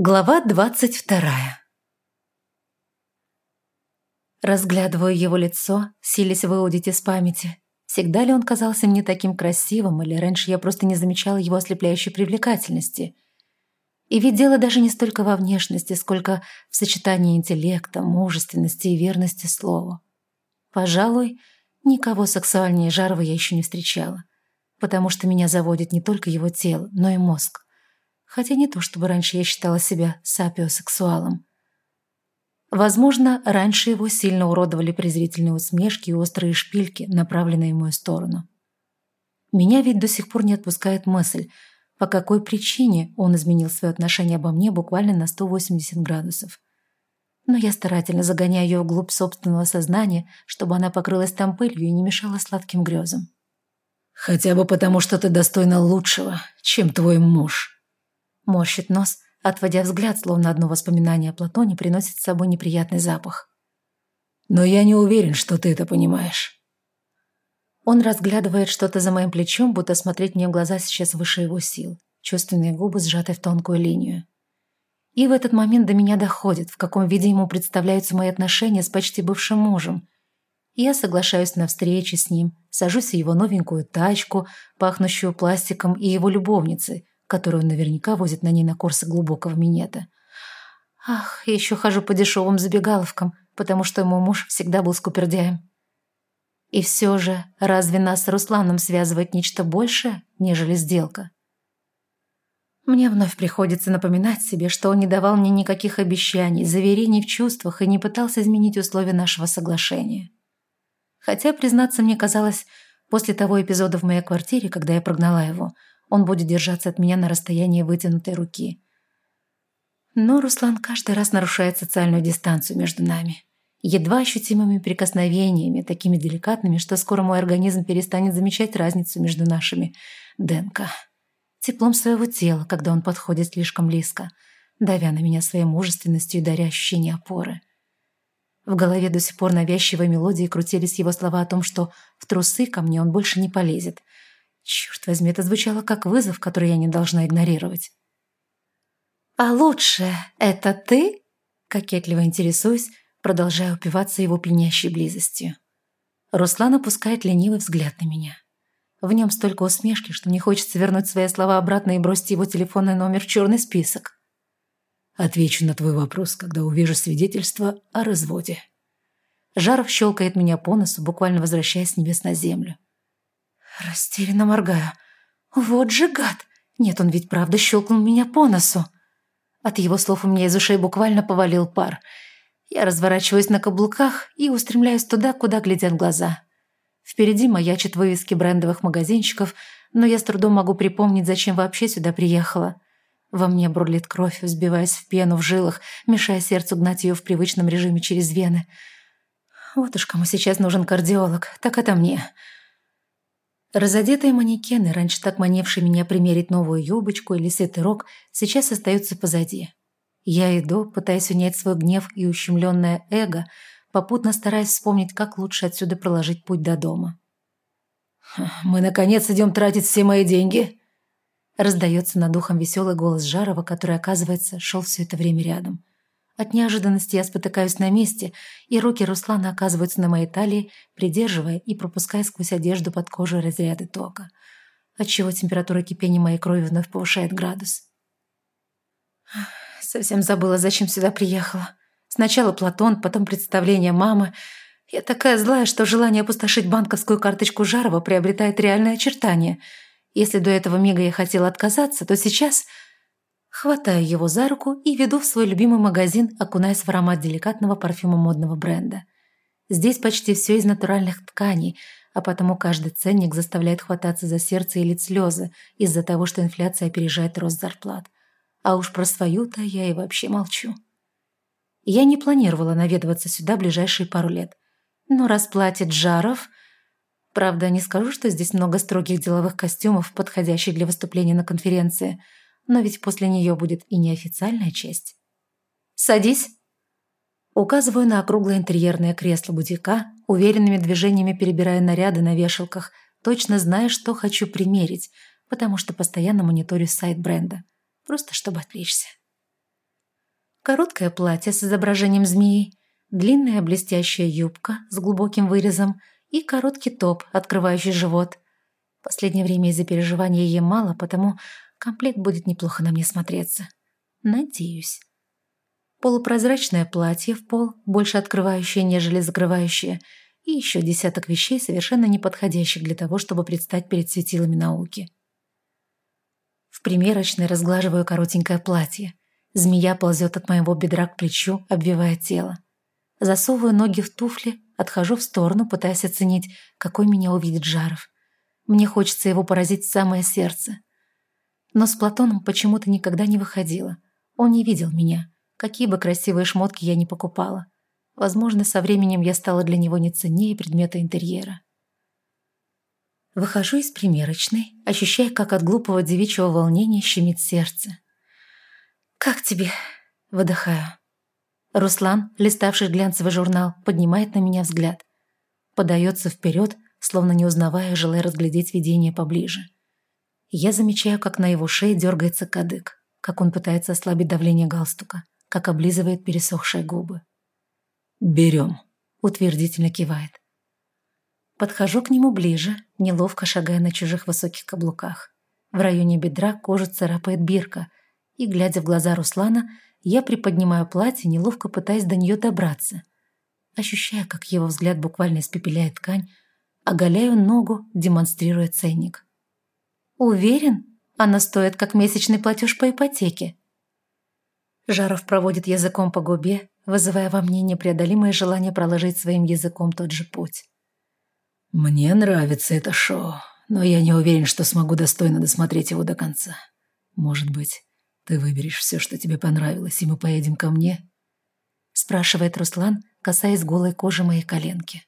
Глава двадцать вторая Разглядываю его лицо, силясь выудить из памяти. Всегда ли он казался мне таким красивым, или раньше я просто не замечала его ослепляющей привлекательности? И ведь дело даже не столько во внешности, сколько в сочетании интеллекта, мужественности и верности слову. Пожалуй, никого сексуальнее Жарова я еще не встречала, потому что меня заводит не только его тело, но и мозг. Хотя не то, чтобы раньше я считала себя сапиосексуалом. Возможно, раньше его сильно уродовали презрительные усмешки и острые шпильки, направленные в мою сторону. Меня ведь до сих пор не отпускает мысль, по какой причине он изменил свое отношение обо мне буквально на 180 градусов. Но я старательно загоняю ее вглубь собственного сознания, чтобы она покрылась там пылью и не мешала сладким грезам. «Хотя бы потому, что ты достойна лучшего, чем твой муж», Морщит нос, отводя взгляд, словно одно воспоминание о Платоне приносит с собой неприятный запах. «Но я не уверен, что ты это понимаешь». Он разглядывает что-то за моим плечом, будто смотреть мне в глаза сейчас выше его сил. Чувственные губы сжаты в тонкую линию. И в этот момент до меня доходит, в каком виде ему представляются мои отношения с почти бывшим мужем. Я соглашаюсь на встречи с ним, сажусь в его новенькую тачку, пахнущую пластиком, и его любовницей, которую он наверняка возит на ней на курсы глубокого минета. Ах, еще хожу по дешевым забегаловкам, потому что мой муж всегда был скупердяем. И все же, разве нас с Русланом связывает нечто большее, нежели сделка? Мне вновь приходится напоминать себе, что он не давал мне никаких обещаний, заверений в чувствах и не пытался изменить условия нашего соглашения. Хотя, признаться, мне казалось, после того эпизода в моей квартире, когда я прогнала его, он будет держаться от меня на расстоянии вытянутой руки. Но Руслан каждый раз нарушает социальную дистанцию между нами. Едва ощутимыми прикосновениями, такими деликатными, что скоро мой организм перестанет замечать разницу между нашими ДНК. Теплом своего тела, когда он подходит слишком близко, давя на меня своей мужественностью и даря ощущение опоры. В голове до сих пор навязчивой мелодии крутились его слова о том, что в трусы ко мне он больше не полезет, Черт возьми, это звучало как вызов, который я не должна игнорировать. «А лучше это ты?» Кокетливо интересуюсь, продолжая упиваться его пьянящей близостью. Руслан опускает ленивый взгляд на меня. В нем столько усмешки, что мне хочется вернуть свои слова обратно и бросить его телефонный номер в черный список. Отвечу на твой вопрос, когда увижу свидетельство о разводе. Жаров щелкает меня по носу, буквально возвращаясь с небес на землю. Растерянно моргаю. Вот же гад! Нет, он ведь правда щелкнул меня по носу. От его слов у меня из ушей буквально повалил пар. Я разворачиваюсь на каблуках и устремляюсь туда, куда глядят глаза. Впереди маячат вывески брендовых магазинчиков, но я с трудом могу припомнить, зачем вообще сюда приехала. Во мне бурлит кровь, взбиваясь в пену в жилах, мешая сердцу гнать ее в привычном режиме через вены. Вот уж кому сейчас нужен кардиолог, так это мне. Разодетые манекены, раньше так маневшие меня примерить новую юбочку или свитерок, сейчас остаются позади. Я иду, пытаясь унять свой гнев и ущемленное эго, попутно стараясь вспомнить, как лучше отсюда проложить путь до дома. «Мы, наконец, идем тратить все мои деньги?» Раздается над ухом веселый голос Жарова, который, оказывается, шел все это время рядом. От неожиданности я спотыкаюсь на месте, и руки Руслана оказываются на моей талии, придерживая и пропуская сквозь одежду под кожу разряды тока, отчего температура кипения моей крови вновь повышает градус. Совсем забыла, зачем сюда приехала. Сначала Платон, потом представление мамы. Я такая злая, что желание опустошить банковскую карточку Жарова приобретает реальное очертание. Если до этого мига я хотела отказаться, то сейчас Хватаю его за руку и веду в свой любимый магазин, окунаясь в аромат деликатного парфюма модного бренда. Здесь почти все из натуральных тканей, а потому каждый ценник заставляет хвататься за сердце и лить слезы из-за того, что инфляция опережает рост зарплат. А уж про свою-то я и вообще молчу. Я не планировала наведываться сюда ближайшие пару лет. Но раз платит Жаров... Правда, не скажу, что здесь много строгих деловых костюмов, подходящих для выступления на конференции – но ведь после нее будет и неофициальная часть. «Садись!» Указываю на округлое интерьерное кресло бутика, уверенными движениями перебирая наряды на вешалках, точно зная, что хочу примерить, потому что постоянно мониторю сайт бренда, просто чтобы отвлечься. Короткое платье с изображением змеи, длинная блестящая юбка с глубоким вырезом и короткий топ, открывающий живот. Последнее время из-за переживания ем мало, потому комплект будет неплохо на мне смотреться. Надеюсь. Полупрозрачное платье в пол, больше открывающее, нежели закрывающее, и еще десяток вещей, совершенно неподходящих для того, чтобы предстать перед светилами науки. В примерочной разглаживаю коротенькое платье. Змея ползет от моего бедра к плечу, обвивая тело. Засовываю ноги в туфли, отхожу в сторону, пытаясь оценить, какой меня увидит Жаров. Мне хочется его поразить в самое сердце. Но с Платоном почему-то никогда не выходило. Он не видел меня. Какие бы красивые шмотки я ни покупала. Возможно, со временем я стала для него не ценнее предмета интерьера. Выхожу из примерочной, ощущая, как от глупого девичьего волнения щемит сердце. «Как тебе?» — выдыхаю. Руслан, листавший глянцевый журнал, поднимает на меня взгляд. Подается вперед, словно не узнавая, желая разглядеть видение поближе. Я замечаю, как на его шее дергается кадык, как он пытается ослабить давление галстука, как облизывает пересохшие губы. «Берем», — утвердительно кивает. Подхожу к нему ближе, неловко шагая на чужих высоких каблуках. В районе бедра кожу царапает бирка, и, глядя в глаза Руслана, я приподнимаю платье, неловко пытаясь до нее добраться. Ощущая, как его взгляд буквально испепеляет ткань, оголяю ногу, демонстрируя ценник. «Уверен? Она стоит, как месячный платеж по ипотеке». Жаров проводит языком по губе, вызывая во мне непреодолимое желание проложить своим языком тот же путь. «Мне нравится это шоу, но я не уверен, что смогу достойно досмотреть его до конца. Может быть, ты выберешь все, что тебе понравилось, и мы поедем ко мне?» Спрашивает Руслан, касаясь голой кожи моей коленки.